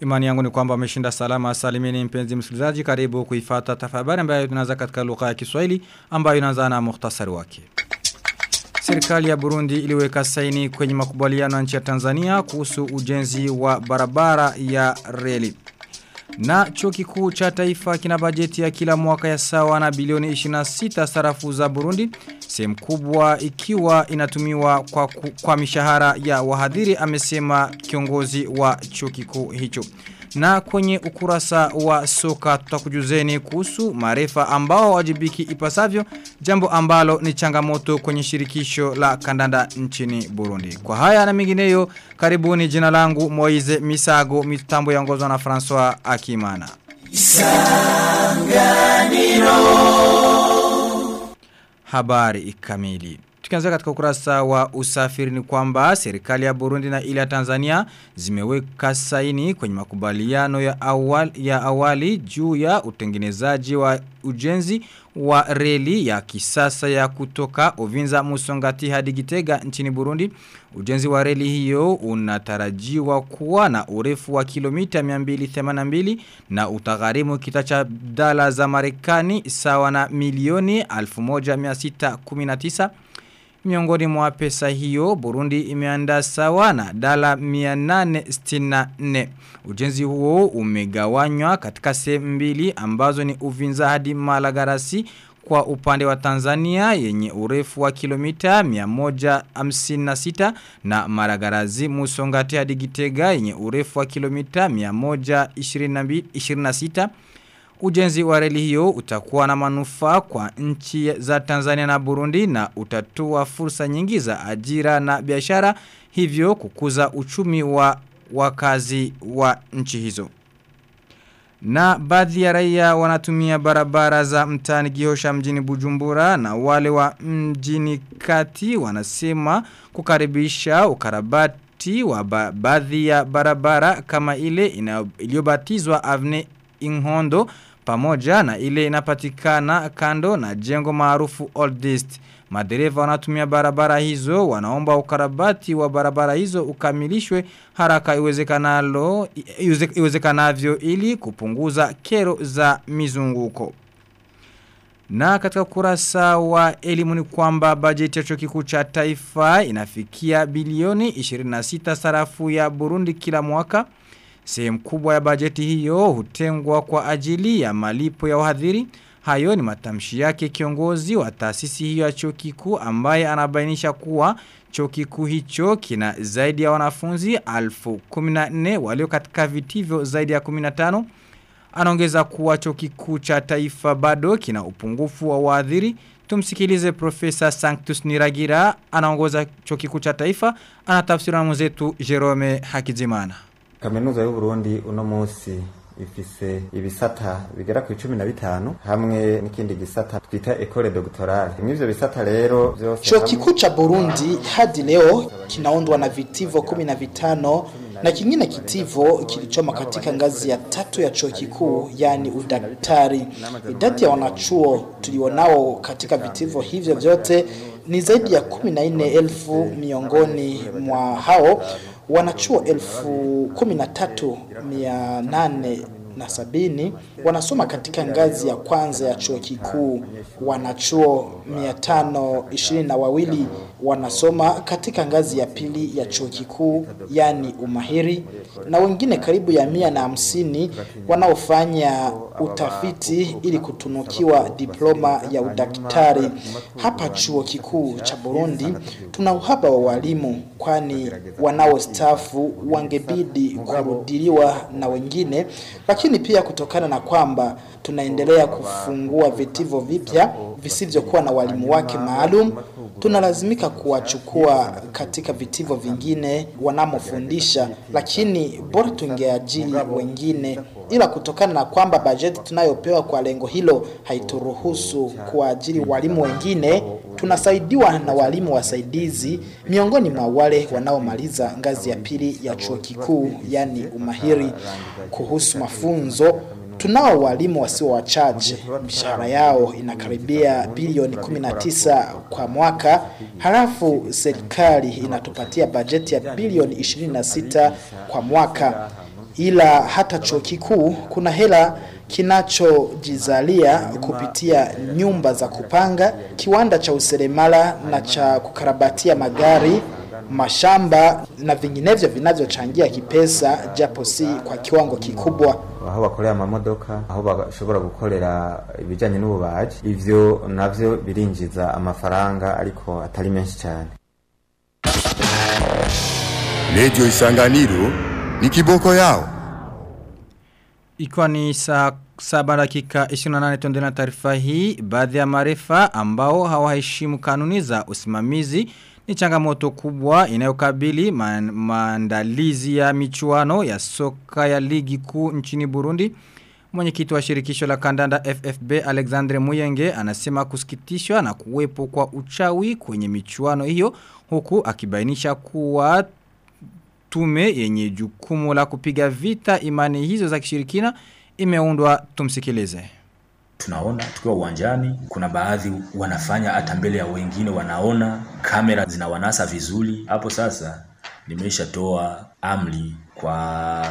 Imani yangu ni kwamba ameshinda salama salimini mpenzi msikilizaji karibu kuifata tafabari ambayo tunaanza katika lugha ya Kiswahili ambayo inaanza na muhtasari wake. Serikali ya Burundi iliweka saini kwenye makubaliano ya nchi ya Tanzania kuhusu ujenzi wa barabara ya reli. Na chuo kikuu cha taifa kina bajeti ya kila mwaka ya sawa na bilioni 26 sarafu za Burundi. Sehemu kubwa ikiwa inatumiwa kwa, kwa mishahara ya wahadhiri amesema kiongozi wa chuo kikuu hicho. Na kwenye ukurasa wa soka tutakujuzeni kuhusu marefa ambao wajibiki ipasavyo jambo ambalo ni changamoto kwenye shirikisho la kandanda nchini Burundi. Kwa haya na mingineyo karibuni jina langu Moize Misago mitambo ya yaongozwa na François Akimana. Isanganiro Habari kamili. Tukianza katika ukurasa wa usafiri ni kwamba serikali ya Burundi na ile ya Tanzania zimeweka saini kwenye makubaliano ya awali, ya awali juu ya utengenezaji wa ujenzi wa reli ya kisasa ya kutoka Ovinza Musongati hadi Gitega nchini Burundi. Ujenzi wa reli hiyo unatarajiwa kuwa na urefu wa kilomita 282 na utagharimu kitacha dala za Marekani sawa na milioni 1619 Miongoni mwa pesa hiyo, Burundi imeanda sawa na dala 864. Ujenzi huo umegawanywa katika sehemu mbili ambazo ni Uvinza hadi Malagarasi kwa upande wa Tanzania yenye urefu wa kilomita 156 na Maragarazi Musongati hadi Gitega yenye urefu wa kilomita 126. Ujenzi wa reli hiyo utakuwa na manufaa kwa nchi za Tanzania na Burundi na utatua fursa nyingi za ajira na biashara hivyo kukuza uchumi wa wakazi wa nchi hizo. Na baadhi ya raia wanatumia barabara za mtaani Gihosha mjini Bujumbura na wale wa mjini Kati wanasema kukaribisha ukarabati wa ba baadhi ya barabara kama ile iliyobatizwa Avne Inhondo pamoja na ile inapatikana kando na jengo maarufu Old East. Madereva wanatumia barabara hizo wanaomba ukarabati wa barabara hizo ukamilishwe haraka iwezekanalo iwezekanavyo ili kupunguza kero za mizunguko. Na katika kurasa wa elimu ni kwamba bajeti ya chuo kikuu cha taifa inafikia bilioni 26 sarafu ya Burundi kila mwaka. Sehemu kubwa ya bajeti hiyo hutengwa kwa ajili ya malipo ya wahadhiri. Hayo ni matamshi yake kiongozi wa taasisi hiyo ya chuo kikuu ambaye anabainisha kuwa chuo kikuu hicho kina zaidi ya wanafunzi alfu 14 walio katika vitivyo zaidi ya 15. Anaongeza kuwa chuo kikuu cha taifa bado kina upungufu wa wahadhiri. Tumsikilize Profesa Sanctus Niragira anaongoza chuo kikuu cha taifa anatafsiri na mwenzetu Jerome Hakizimana. Kaminuza y'u Burundi uno munsi ifise ibisata bigera ku 15 hamwe n'ikindi gisata twita ecole doctorale. Mw'ivyo bisata rero vyose Chuo kikuu cha Burundi hadi leo kinaundwa na vitivo 15 na kingine kitivo kilichoma katika ngazi ya tatu ya chuo kikuu yani udaktari. Idadi ya wanachuo tulionao katika vitivo hivyo vyote ni zaidi ya 14,000 miongoni mwa hao wanachuo elfu kumi na tatu mia nane na sabini wanasoma katika ngazi ya kwanza ya chuo kikuu. Wanachuo mia tano ishirini na wawili wanasoma katika ngazi ya pili ya chuo kikuu, yani umahiri, na wengine karibu ya mia na hamsini wanaofanya utafiti ili kutunukiwa diploma ya udaktari. Hapa chuo kikuu cha Burundi tuna uhaba wa walimu, kwani wanaostafu wangebidi kurudiliwa na wengine, lakini pia kutokana na kwamba tunaendelea kufungua vitivo vipya visivyokuwa na walimu wake maalum, tunalazimika kuwachukua katika vitivo vingine wanamofundisha, lakini bora tungeajiri wengine, ila kutokana na kwamba bajeti tunayopewa kwa lengo hilo haituruhusu kuajiri walimu wengine, tunasaidiwa na walimu wasaidizi miongoni mwa wale wanaomaliza ngazi ya pili ya chuo kikuu, yani umahiri. Kuhusu mafunzo Tunao walimu wasio wachache, mishahara yao inakaribia bilioni 19 kwa mwaka, halafu serikali inatupatia bajeti ya bilioni 26 kwa mwaka. Ila hata chuo kikuu kuna hela kinachojizalia kupitia nyumba za kupanga, kiwanda cha useremala na cha kukarabatia magari, mashamba na vinginevyo vinavyochangia kipesa, japo si kwa kiwango kikubwa. aho bakorera amamodoka aho bashobora gukorera ibijyanye n'ububaji ivyo navyo birinjiza amafaranga ariko atari menshi cyane Radio Isanganiro ni kiboko yao. Ikiwa ni saa saba dakika 28 tuendelea na taarifa hii, baadhi ya marefa ambao hawaheshimu kanuni za usimamizi ni changamoto kubwa inayokabili maandalizi ya michuano ya soka ya ligi kuu nchini Burundi. Mwenyekiti wa shirikisho la kandanda FFB Alexandre Muyenge anasema kusikitishwa na kuwepo kwa uchawi kwenye michuano hiyo huku akibainisha kuwa tume yenye jukumu la kupiga vita imani hizo za kishirikina imeundwa tumsikilize. Tunaona tukiwa uwanjani, kuna baadhi wanafanya hata mbele ya wengine, wanaona kamera zinawanasa vizuri. Hapo sasa nimeshatoa amri kwa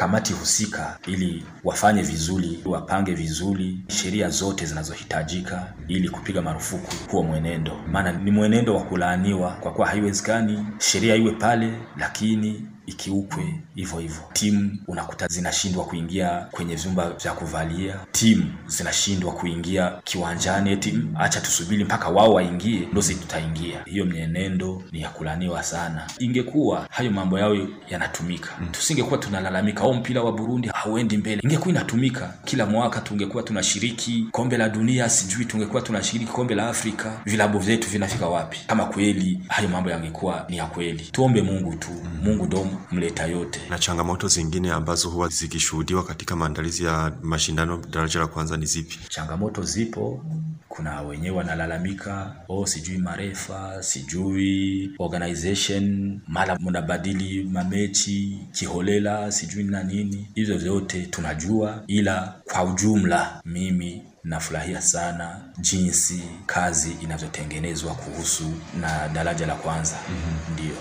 kamati husika ili wafanye vizuri, wapange vizuri sheria zote zinazohitajika ili kupiga marufuku huo mwenendo, maana ni mwenendo wa kulaaniwa, kwa kuwa haiwezekani sheria iwe pale lakini ikiukwe hivyo hivyo. Timu unakuta zinashindwa kuingia kwenye vyumba vya kuvalia, timu zinashindwa kuingia kiwanjani, eti acha tusubiri mpaka wao waingie ndo sisi tutaingia. Hiyo mienendo ni ya kulaniwa sana. Ingekuwa hayo mambo yao yanatumika, mm. tusingekuwa tunalalamika au mpira wa Burundi hauendi mbele. Ingekuwa inatumika kila mwaka, tungekuwa tunashiriki kombe la dunia, sijui tungekuwa tunashiriki kombe la Afrika, vilabu vyetu vinafika wapi? Kama kweli hayo mambo yangekuwa ni ya kweli, tuombe Mungu tu, mm. Mungu ndo mleta yote. Na changamoto zingine ambazo huwa zikishuhudiwa katika maandalizi ya mashindano daraja la kwanza ni zipi? Changamoto zipo, kuna wenyewe wanalalamika, oh, sijui marefa, sijui organization, mara mnabadili mamechi kiholela, sijui na nini. Hizo zote tunajua, ila kwa ujumla mimi nafurahia sana jinsi kazi inavyotengenezwa kuhusu na daraja la kwanza. Mm-hmm. Ndio.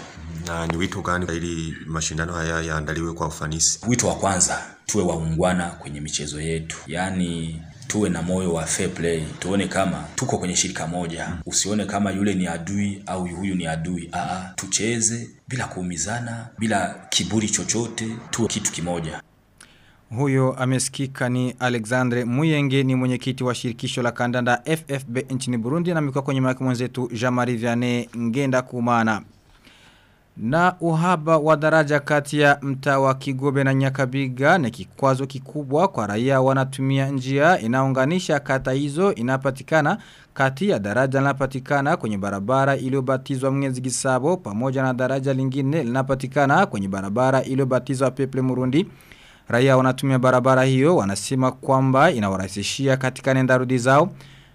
Na ni wito gani ili mashindano haya yaandaliwe kwa ufanisi? Wito wa kwanza, tuwe waungwana kwenye michezo yetu, yaani tuwe na moyo wa fair play, tuone kama tuko kwenye shirika moja. Usione kama yule ni adui au huyu ni adui. Aa, tucheze bila kuumizana, bila kiburi chochote, tuwe kitu kimoja. Huyo amesikika ni Alexandre Muyenge ni mwenyekiti wa shirikisho la kandanda FFB nchini Burundi na amekuwa kwenye mike mwenzetu Jean-Marie Vianney Ngenda Kumana. Na uhaba wa daraja kati ya mtaa wa Kigobe na Nyakabiga ni kikwazo kikubwa kwa raia wanatumia njia inaunganisha kata hizo inapatikana kati ya daraja linapatikana kwenye barabara iliyobatizwa Mwezi Gisabo pamoja na daraja lingine linapatikana kwenye barabara iliyobatizwa Peple Murundi. Raia wanatumia barabara hiyo wanasema kwamba inawarahisishia katika nendarudi zao.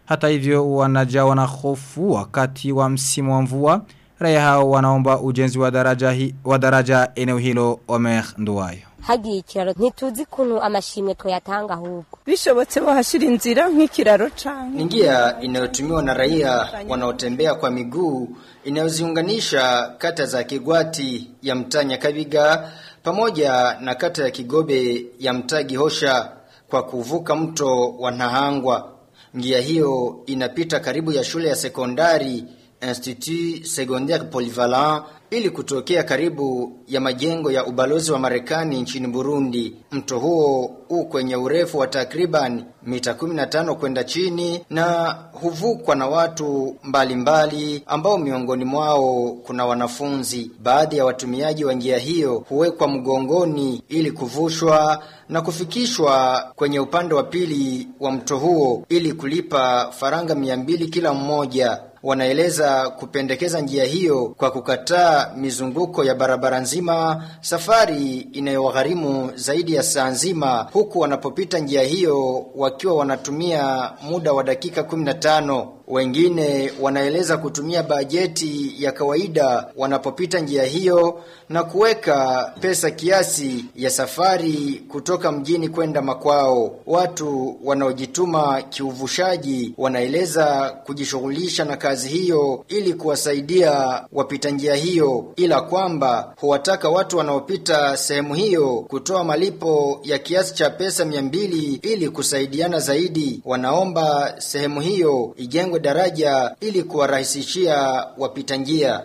Hata hivyo wanajawa na hofu wakati wa msimu wa mvua. Raia hao wanaomba ujenzi wa daraja, hi, wa daraja eneo hilo Omer Nduwayo. Hagi ikiraro ntituzi kuntu amashimwe tuyatanga huko. bishobotse bahashira inzira nk'ikiraro canke ni njia inayotumiwa na raia wanaotembea kwa miguu inayoziunganisha kata za Kigwati ya Mtanya Kabiga pamoja na kata ya Kigobe ya Mtagi Hosha kwa kuvuka mto wa Nahangwa. Njia hiyo inapita karibu ya shule ya sekondari Institut Secondaire Polyvalent ili kutokea karibu ya majengo ya ubalozi wa Marekani nchini Burundi. Mto huo u kwenye urefu wa takriban mita 15 kwenda chini na huvukwa na watu mbalimbali mbali, ambao miongoni mwao kuna wanafunzi. Baadhi ya watumiaji wa njia hiyo huwekwa mgongoni ili kuvushwa na kufikishwa kwenye upande wa pili wa mto huo ili kulipa faranga 200 kila mmoja wanaeleza kupendekeza njia hiyo kwa kukataa mizunguko ya barabara nzima, safari inayowagharimu zaidi ya saa nzima, huku wanapopita njia hiyo wakiwa wanatumia muda wa dakika 15. Wengine wanaeleza kutumia bajeti ya kawaida wanapopita njia hiyo na kuweka pesa kiasi ya safari kutoka mjini kwenda makwao. Watu wanaojituma kiuvushaji wanaeleza kujishughulisha na kazi hiyo ili kuwasaidia wapita njia hiyo, ila kwamba huwataka watu wanaopita sehemu hiyo kutoa malipo ya kiasi cha pesa mia mbili ili kusaidiana zaidi. Wanaomba sehemu hiyo ijengwe daraja ili kuwarahisishia wapita njia.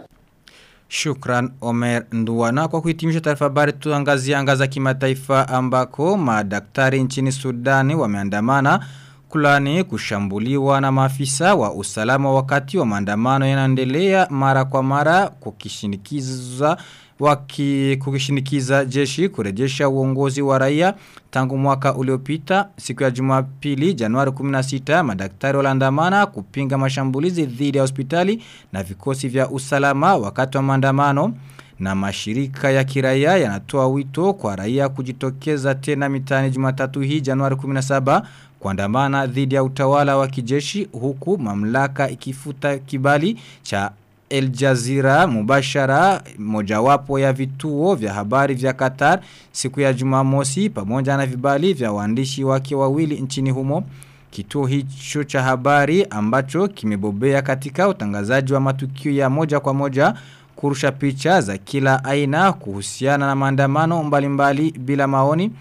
Shukran Omer Nduwana kwa kuhitimisha taarifa habari tuangazia anga za kimataifa ambako madaktari nchini Sudani wameandamana kulani kushambuliwa na maafisa wa usalama wakati wa maandamano yanaendelea mara kwa mara kukishinikiza waki kukishinikiza jeshi kurejesha uongozi wa raia tangu mwaka uliopita. Siku ya Jumapili Januari 16 madaktari waliandamana kupinga mashambulizi dhidi ya hospitali na vikosi vya usalama wakati wa maandamano. Na mashirika ya kiraia yanatoa wito kwa raia kujitokeza tena mitaani Jumatatu hii Januari 17 kuandamana dhidi ya utawala wa kijeshi huku mamlaka ikifuta kibali cha El Jazeera mubashara mojawapo ya vituo vya habari vya Qatar siku ya Jumamosi pamoja na vibali vya waandishi wake wawili nchini humo. Kituo hicho cha habari ambacho kimebobea katika utangazaji wa matukio ya moja kwa moja kurusha picha za kila aina kuhusiana na maandamano mbalimbali bila maoni.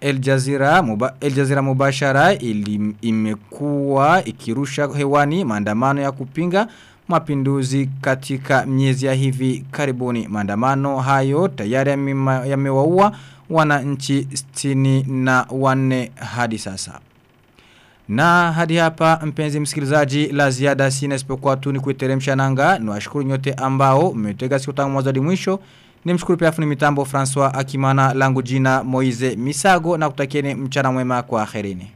El Jazeera, muba, El Jazeera mubashara ili, imekuwa ikirusha hewani maandamano ya kupinga mapinduzi katika miezi ya hivi karibuni. Maandamano hayo tayari yamewaua ya wananchi sitini na wanne hadi sasa. Na hadi hapa mpenzi msikilizaji la ziada sina isipokuwa tu ni kuiteremsha nanga. Niwashukuru nyote ambao mmetega siku tangu mwanzo hadi mwisho. Nimshukuru pia fundi mitambo François Akimana langu jina Moize Misago na kutakieni mchana mwema kwa akhirini.